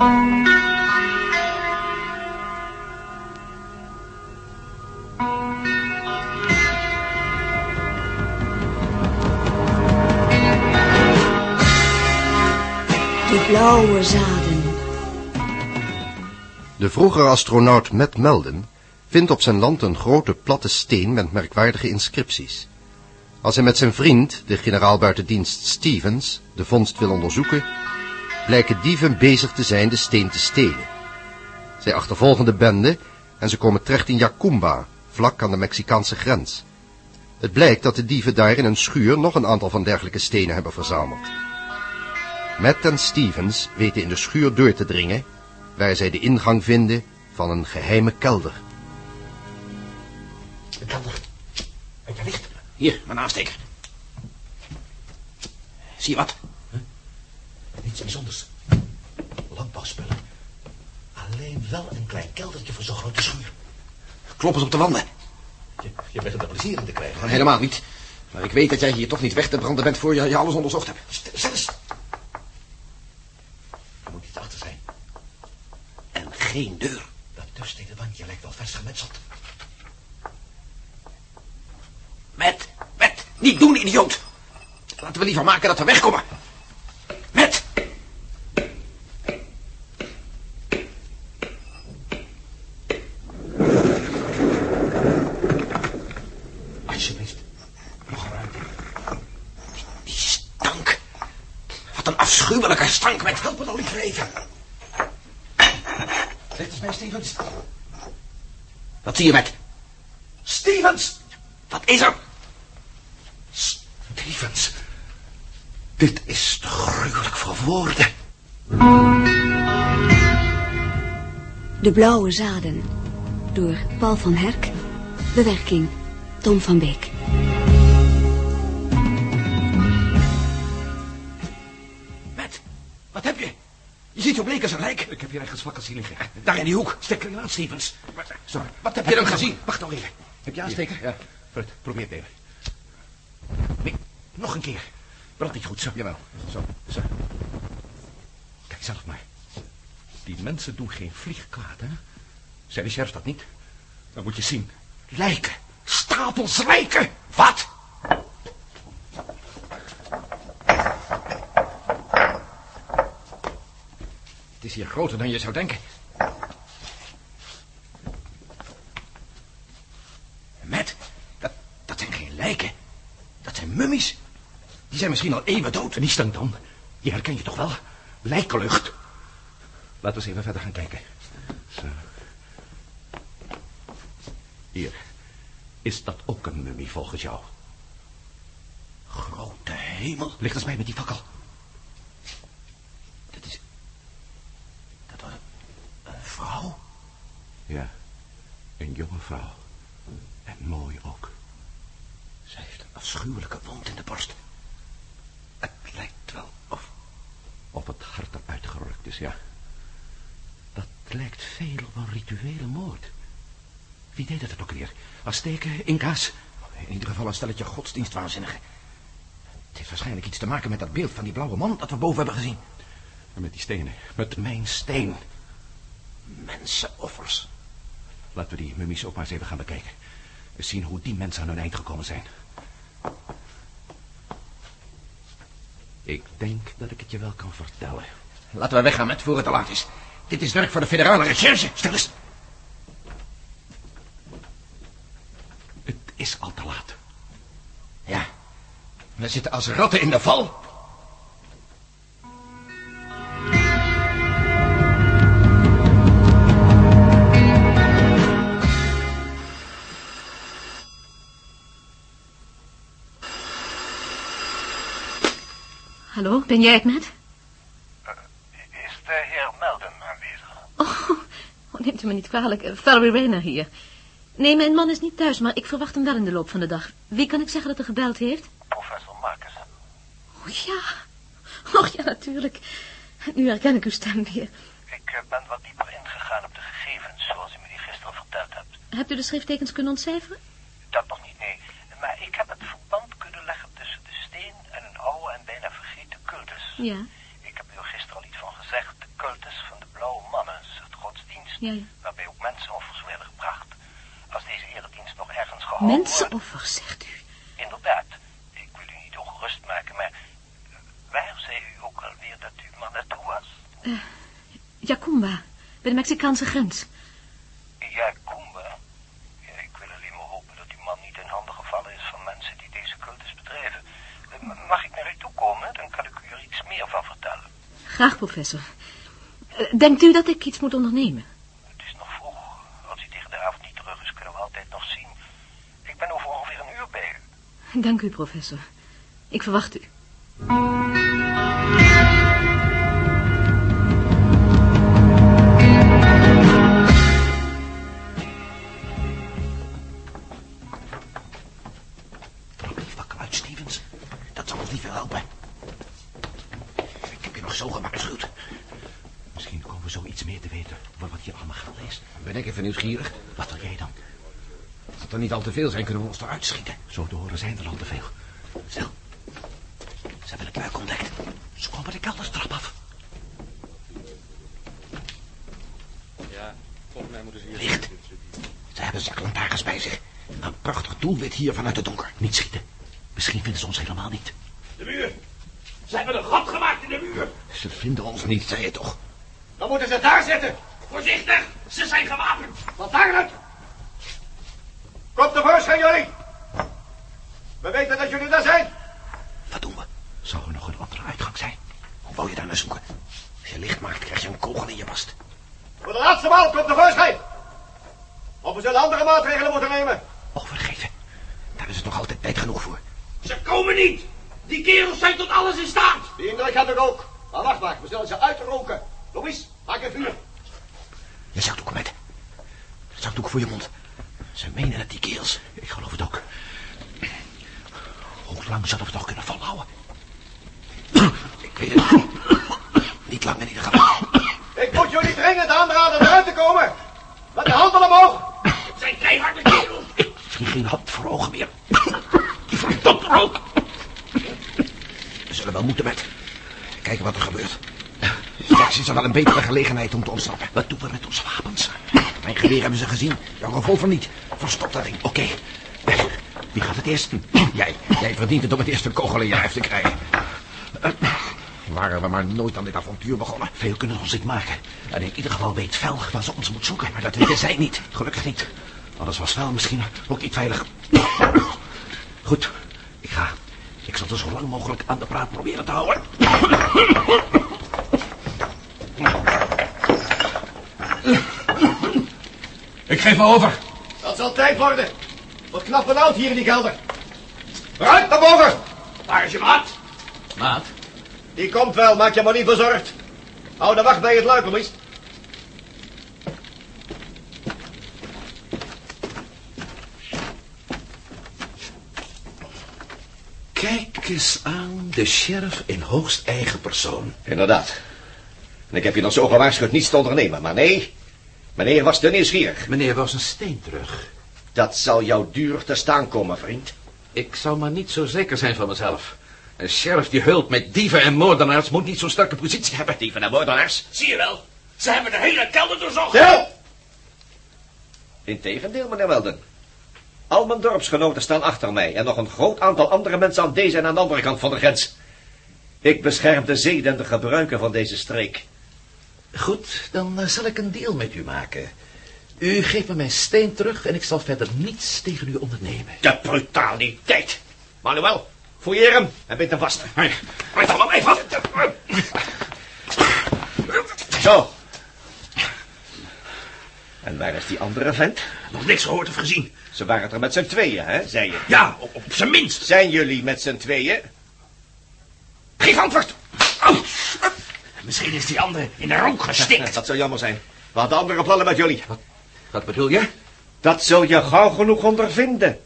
De blauwe zaden. De vroegere astronaut Matt Melden vindt op zijn land een grote platte steen met merkwaardige inscripties. Als hij met zijn vriend, de generaal buitendienst Stevens, de vondst wil onderzoeken, blijken dieven bezig te zijn de steen te stelen. Zij achtervolgen de bende en ze komen terecht in Yacumba, vlak aan de Mexicaanse grens. Het blijkt dat de dieven daar in een schuur nog een aantal van dergelijke stenen hebben verzameld. Matt en Stevens weten in de schuur door te dringen, waar zij de ingang vinden van een geheime kelder. De kelder. Heb je licht? Hier, mijn aansteker. Zie je wat? Niets bijzonders. Landbouwspullen. Alleen wel een klein keldertje voor zo'n grote schuur. Kloppers op de wanden. Je, je bent er plezier in te krijgen. Helemaal niet. Maar ik weet dat jij hier toch niet weg te branden bent voor je, je alles onderzocht hebt. Stil eens. Er moet iets achter zijn. En geen deur. Dat tussen wandje lijkt wel vers gemetseld. Met, met, niet doen, idioot. Laten we liever maken dat we wegkomen. Met. Alsjeblieft. Nog een ruimte. Die stank. Wat een afschuwelijke stank met... Help me dan liever even. Licht eens mee, Stevens. Wat zie je met? Stevens! Wat is er? Stevens. Dit is te gruwelijk voor woorden. De blauwe zaden. Door Paul van Herk. Bewerking Tom van Beek. Wat heb je? Je ziet zo bleek als een lijk. Ik heb hier ergens wakker zien liggen. Daar in die hoek. Stek er aan, Stevens. Sorry, wat heb je dan gezien? Wacht nou even. Heb je aansteker? Ja. Fred, probeer het even. Nee, nog een keer. Brandt niet goed, zo. Jawel. Zo, zo. Kijk zelf maar. Die mensen doen geen vlieg kwaad, hè? Zijn de sheriff dat niet? Dan moet je zien. Lijken. Stapels lijken. Wat? Het is hier groter dan je zou denken. Met, dat, dat zijn geen lijken. Dat zijn mummies. Die zijn misschien al eeuwen dood. En die stank dan? Die herken je toch wel? Lijkenlucht. Laten we eens even verder gaan kijken. Zo. Hier. Is dat ook een mummie volgens jou? Grote hemel. Licht eens bij met die fakkel. Dat is... Dat was een, een vrouw. Ja, een jonge vrouw. En mooi ook. Zij heeft een afschuwelijke wond in de borst. Het lijkt wel of... Of het hart eruit gerukt is, ja. Dat lijkt veel op een rituele moord. Wie deed het ook weer? Azteken, Inca's? In ieder geval een stelletje godsdienstwaanzinnigen. Het heeft waarschijnlijk iets te maken met dat beeld van die blauwe man dat we boven hebben gezien. En met die stenen. Met mijn steen. Mensenoffers. Laten we die mummies ook maar eens even gaan bekijken. We zien hoe die mensen aan hun eind gekomen zijn. Ik denk dat ik het je wel kan vertellen. Laten we weggaan met voor het te laat is. Dit is werk voor de federale recherche. Stil eens. Het is al te laat. Ja. We zitten als ratten in de val. Ben jij het net? Is de heer Melden aanwezig? Oh, oh, neemt u me niet kwalijk. Valerie Rayner hier. Nee, mijn man is niet thuis, maar ik verwacht hem wel in de loop van de dag. Wie kan ik zeggen dat er gebeld heeft? Professor Marcus. Oh ja. Och ja, natuurlijk. Nu herken ik uw stem weer. Ik eh, ben wat dieper ingegaan op de gegevens, zoals u me die gisteren verteld hebt. Hebt u de schrifttekens kunnen ontcijferen? Dat nog niet, nee. Maar ik heb het verband kunnen leggen tussen de steen en een oude en bijna vergeten cultus. Ja. Ik heb u er gisteren al iets van gezegd. De cultus van de Ja, ja. waarbij ook mensenoffers werden gebracht. Als deze eredienst nog ergens gehouden. Mensenoffers, zegt u. Inderdaad. Ik wil u niet ongerust maken, maar... eh, Waar zei u ook alweer dat uw man naartoe was? Jacumba, bij de Mexicaanse grens. Ja, Kumba. Ja, ik wil alleen maar hopen dat uw man niet in handen gevallen is van mensen die deze cultus bedrijven. Eh, m- Mag ik naar u toe komen? Dan kan ik u er iets meer van vertellen. Graag, professor. Eh, Denkt u dat ik iets moet ondernemen? Het is nog vroeg. Als u tegen de avond niet terug is, kunnen we altijd nog zien. Ik ben over ongeveer een uur bij u. Dank u, professor. Ik verwacht u. niet al te veel zijn, kunnen we ons eruit schieten. Zo te horen zijn er al te veel. Stil. Ze hebben het luik ontdekt. Ze komen de keldertrap af. Ja, volgens mij moeten ze hier... Licht. Ze hebben zaklantaarns bij zich. Een prachtig doelwit hier vanuit het donker. Niet schieten. Misschien vinden ze ons helemaal niet. De muur! Ze hebben een gat gemaakt in de muur! Ze vinden ons niet, zei je toch? Dan moeten ze daar zitten! Voorzichtig! Ze zijn gewapend! Wat tevoorschijn, jullie! We weten dat jullie daar zijn! Wat doen we? Zou er nog een andere uitgang zijn? Hoe wou je daar naar zoeken? Als je licht maakt, krijg je een kogel in je bast. Voor de laatste maal, kom tevoorschijn! Of we zullen andere maatregelen moeten nemen. Overgeven. Daar is het nog altijd tijd genoeg voor. Ze komen niet! Die kerels zijn tot alles in staat! Die indruk heb ik ook. Maar wacht maar, we zullen ze uitroken. Louis, maak een vuur. Je zakdoek met. Zakdoek voor je mond. Ze menen het, die kerels. Ik geloof het ook. Hoe lang zullen we het nog kunnen volhouden? Ik weet het niet. Niet lang in ieder geval. Ik moet jullie dringend aanraden eruit te komen. Met de handen omhoog. Het zijn keiharde kerels. Ik zie geen hand voor ogen meer. Die verdomd rook. We zullen wel moeten met. Kijken wat er gebeurt. Straks is er wel een betere gelegenheid om te ontsnappen. Wat doen we met onze wapens? Mijn geweer hebben ze gezien. Jouw revolver niet. Verstop dat ding. Oké. Wie gaat het eerst? Jij. Jij verdient het om het eerst een kogel in je lijf te krijgen. Eh, Waren we maar nooit aan dit avontuur begonnen. Veel kunnen ons niet maken. En in ieder geval weet Vel waar ze ons moet zoeken. Maar dat weten zij niet. Gelukkig niet. Anders was Vel misschien ook niet veilig. Goed, ik ga. Ik zal er zo lang mogelijk aan de praat proberen te houden. Ik geef me over. Dat zal tijd worden. Wat knap benauwd hier in die kelder. Eruit naar boven. Waar is je maat? Maat, Die komt wel, maak je maar niet bezorgd. Hou de wacht bij het luik, Louis. kijk eens aan de sheriff in hoogst eigen persoon. Inderdaad. En ik heb je nog zo gewaarschuwd niets te ondernemen, maar nee. Meneer was te nieuwsgierig. Meneer was een steen terug. Dat zal jou duur te staan komen, vriend. Ik zou maar niet zo zeker zijn van mezelf. Een sheriff die hult met dieven en moordenaars moet niet zo'n sterke positie hebben. Dieven en moordenaars. Zie je wel? Ze hebben de hele kelder doorzocht. Stil! Integendeel, meneer Welden. Al mijn dorpsgenoten staan achter mij... en nog een groot aantal andere mensen aan deze en aan de andere kant van de grens. Ik bescherm de zeden en de gebruiken van deze streek. Goed, dan eh, zal ik een deal met u maken. U geeft me mijn steen terug en ik zal verder niets tegen u ondernemen. De brutaliteit. Manuel, fouilleer hem en bind hem vast. Allemaal mij vast. Zo. En waar is die andere vent? Nog niks gehoord of gezien. Ze waren er met z'n tweeën, hè, zei je. Ja, op, op zijn minst. Zijn jullie met z'n tweeën? Geef antwoord. Misschien is die andere in de rook gestikt. Dat zou jammer zijn. We hadden andere plannen met jullie. Wat bedoel je? Dat zul je gauw genoeg ondervinden.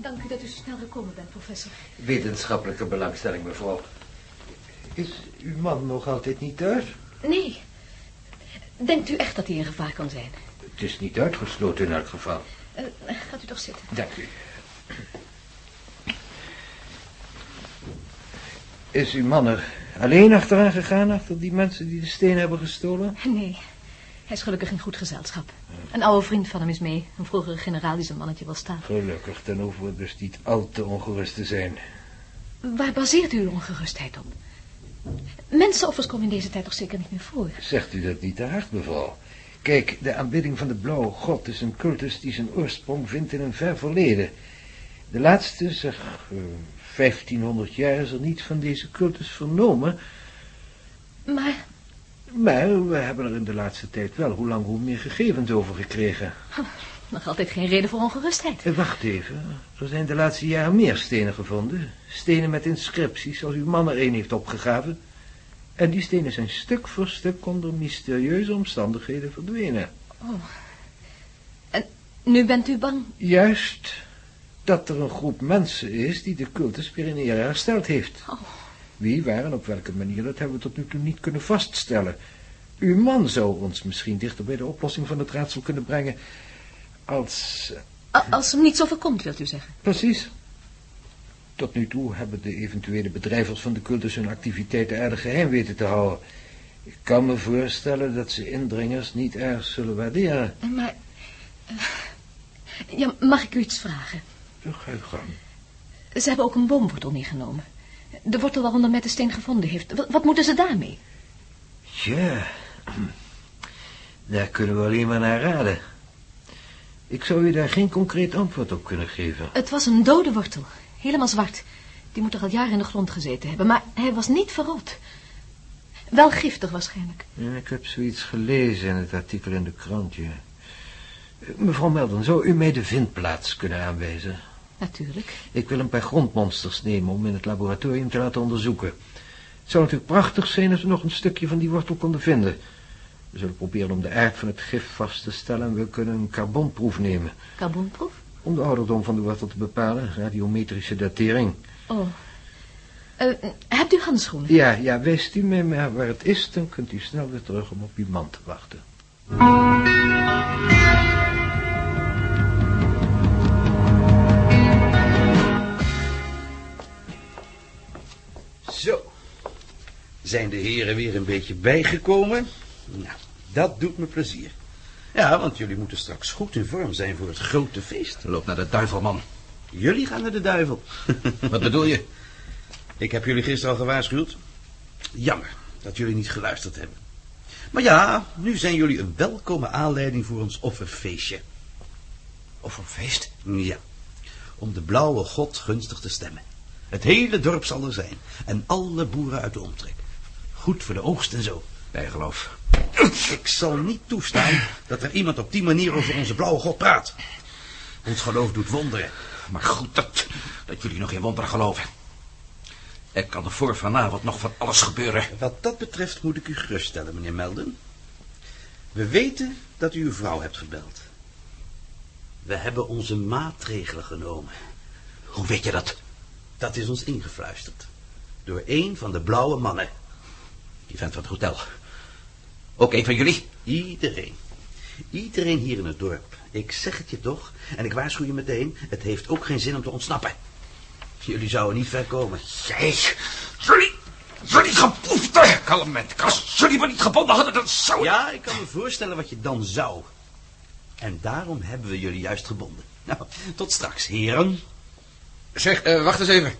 Dank u dat u zo snel gekomen bent, professor. Wetenschappelijke belangstelling, mevrouw. Is uw man nog altijd niet thuis? Nee. Denkt u echt dat hij in gevaar kan zijn? Het is niet uitgesloten in elk geval. Eh, gaat u toch zitten. Dank u. Is uw man er alleen achteraan gegaan, achter die mensen die de steen hebben gestolen? Nee, hij is gelukkig in goed gezelschap. Een oude vriend van hem is mee, een vroegere generaal die zijn mannetje wil staan. Gelukkig, dan hoeven we dus niet al te ongerust te zijn. Waar baseert u uw ongerustheid op? Mensenoffers komen in deze tijd toch zeker niet meer voor? Zegt u dat niet te hard, mevrouw? Kijk, de aanbidding van de blauwe god is een cultus die zijn oorsprong vindt in een ver verleden. De laatste, zeg, uh, 1500 jaar is er niet van deze cultus vernomen. Maar... Maar we hebben er in de laatste tijd wel hoe lang hoe meer gegevens over gekregen. Nog altijd geen reden voor ongerustheid. Eh, wacht even. Er zijn de laatste jaren meer stenen gevonden. Stenen met inscripties, zoals uw man er een heeft opgegraven. En die stenen zijn stuk voor stuk onder mysterieuze omstandigheden verdwenen. Oh. En nu bent u bang? Juist dat er een groep mensen is die de cultus weer in ere hersteld heeft. Oh. Wie, waar en op welke manier, dat hebben we tot nu toe niet kunnen vaststellen. Uw man zou ons misschien dichter bij de oplossing van het raadsel kunnen brengen als... Als hem niets overkomt, wilt u zeggen? Precies. Tot nu toe hebben de eventuele bedrijvers van de cultus hun activiteiten erg geheim weten te houden. Ik kan me voorstellen dat ze indringers niet erg zullen waarderen. Maar... Uh, ja, mag ik u iets vragen? Ga je gang. Ze hebben ook een boomwortel meegenomen. De wortel waaronder met de steen gevonden heeft. Wat, wat moeten ze daarmee? Ja, daar kunnen we alleen maar naar raden. Ik zou u daar geen concreet antwoord op kunnen geven. Het was een dode wortel. Helemaal zwart. Die moet er al jaren in de grond gezeten hebben. Maar hij was niet verrot. Wel giftig waarschijnlijk. Ja, ik heb zoiets gelezen in het artikel in de krant, ja. Mevrouw Melden, zou u mij de vindplaats kunnen aanwijzen? Natuurlijk. Ik wil een paar grondmonsters nemen om in het laboratorium te laten onderzoeken. Het zou natuurlijk prachtig zijn als we nog een stukje van die wortel konden vinden. We zullen proberen om de aard van het gif vast te stellen en we kunnen een carbonproef nemen. Carbonproef? Om de ouderdom van de wortel te bepalen, radiometrische datering. Oh. Uh, hebt u handschoenen? Ja, ja, wijst u mij maar waar het is, dan kunt u snel weer terug om op uw man te wachten. Zo. Zijn de heren weer een beetje bijgekomen? Nou, dat doet me plezier. Ja, want jullie moeten straks goed in vorm zijn voor het grote feest. Loop naar de duivel, man. Jullie gaan naar de duivel. Wat bedoel je? Ik heb jullie gisteren al gewaarschuwd. Jammer dat jullie niet geluisterd hebben. Maar ja, nu zijn jullie een welkome aanleiding voor ons offerfeestje. Offerfeest? Ja, om de blauwe god gunstig te stemmen. Het hele dorp zal er zijn. En alle boeren uit de omtrek. Goed voor de oogst en zo. Bijgeloof. Ik zal niet toestaan dat er iemand op die manier over onze blauwe god praat. Ons geloof doet wonderen. Maar goed dat, dat jullie nog in wonderen geloven. Er kan er voor vanavond nog van alles gebeuren. Wat dat betreft moet ik u geruststellen, meneer Melden. We weten dat u uw vrouw hebt gebeld. We hebben onze maatregelen genomen. Hoe weet je dat? Dat is ons ingefluisterd. Door een van de blauwe mannen. Die vent van het hotel. Ook een van jullie? Iedereen. Iedereen hier in het dorp. Ik zeg het je toch. En ik waarschuw je meteen. Het heeft ook geen zin om te ontsnappen. Jullie zouden niet ver komen. Jij, jullie, jullie geboefte. Kalm, Als jullie me niet gebonden hadden, dan zou... Ja, ik kan me voorstellen wat je dan zou. En daarom hebben we jullie juist gebonden. Nou, tot straks, heren. Zeg, uh, wacht eens even.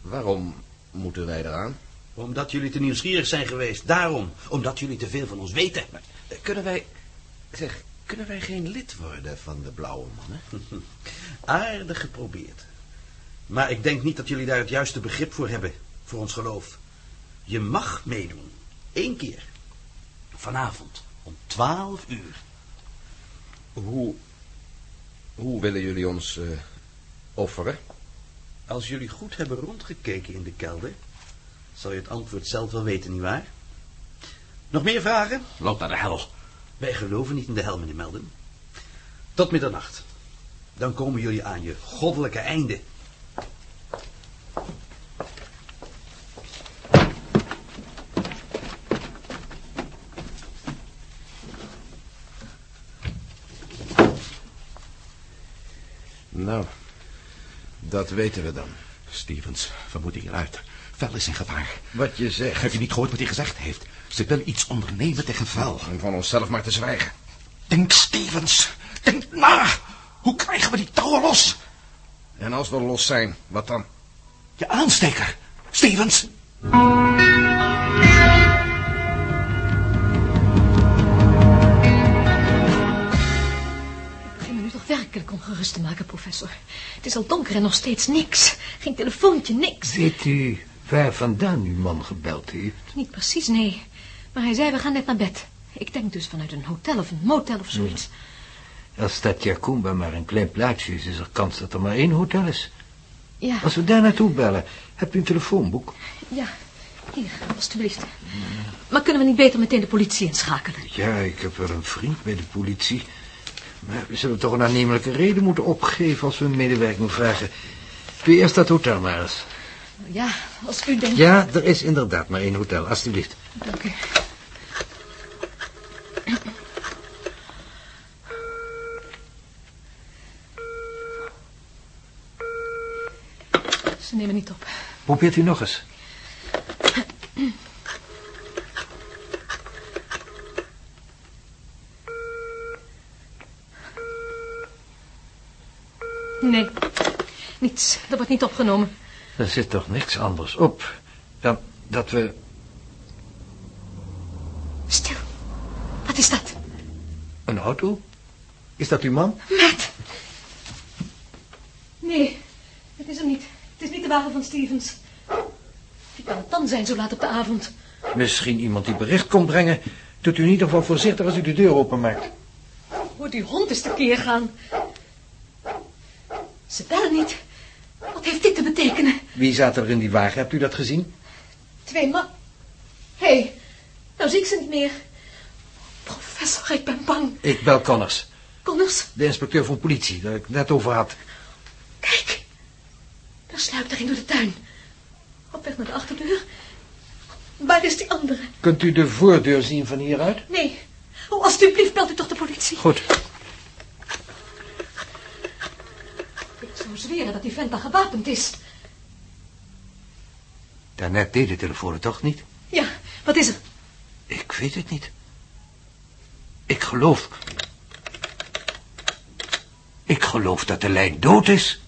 Waarom moeten wij eraan? Omdat jullie te nieuwsgierig zijn geweest. Daarom. Omdat jullie te veel van ons weten. Maar, uh, kunnen wij... Zeg, kunnen wij geen lid worden van de blauwe mannen? Aardig geprobeerd. Maar ik denk niet dat jullie daar het juiste begrip voor hebben. Voor ons geloof. Je mag meedoen. Eén keer. Vanavond. Om twaalf uur. Hoe... Hoe willen jullie ons uh, offeren? Als jullie goed hebben rondgekeken in de kelder... zal je het antwoord zelf wel weten, nietwaar? Nog meer vragen? Loop naar de hel. Wij geloven niet in de hel, meneer Melden. Tot middernacht. Dan komen jullie aan je goddelijke einde. Nou, dat weten we dan. Stevens, we moeten hieruit. Vel is in gevaar. Wat je zegt. Heb je niet gehoord wat hij gezegd heeft? Ze willen iets ondernemen tegen Vel. Om van onszelf maar te zwijgen. Denk, Stevens. Denk na. Hoe krijgen we die touwen los? En als we los zijn, wat dan? Je aansteker. Stevens. Ik begin me nu toch werkelijk ongerust te maken, professor. Het is al donker en nog steeds niks. Geen telefoontje, niks. Weet u waar vandaan uw man gebeld heeft? Niet precies, nee. Maar hij zei, we gaan net naar bed. Ik denk dus vanuit een hotel of een motel of zoiets. Als dat Jacumba maar een klein plaatsje is, is er kans dat er maar één hotel is. Ja, Als we daar naartoe bellen, hebt u een telefoonboek? ja. Hier, alstublieft. Maar kunnen we niet beter meteen de politie inschakelen? Ja, ik heb wel een vriend bij de politie. Maar we zullen toch een aannemelijke reden moeten opgeven als we een medewerking vragen. Doe eerst dat hotel maar eens. Ja, als u denkt... Ja, er is inderdaad maar één hotel, alstublieft. Dank u. Ze nemen niet op. Probeert u nog eens. Nee, niets. Dat wordt niet opgenomen. Er zit toch niks anders op dan dat we... Stil. Wat is dat? Een auto? Is dat uw man? Matt! Nee, het is hem niet. Het is niet de wagen van Stevens. Wie kan het dan zijn zo laat op de avond? Misschien iemand die bericht komt brengen. Doet u in ieder geval voorzichtig als u de deur openmaakt. Hoor die hond eens tekeer gaan. Ze bellen niet. Wat heeft dit te betekenen? Wie zat er in die wagen? Hebt u dat gezien? Twee man... Hé, hey, nou zie ik ze niet meer. Professor, ik ben bang. Ik bel Connors, Connors, de inspecteur van politie, daar ik net over had. kijk. Daar sluipt er een door de tuin. Op weg naar de achterdeur. Waar is die andere? Kunt u de voordeur zien van hieruit? Nee. Oh, alstublieft, belt u toch de politie. Goed. Ik zou zweren dat die vent dan gewapend is. Daarnet deed de telefoon het toch niet? Ja, wat is er? Ik weet het niet. Ik geloof... Ik geloof dat de lijn dood is.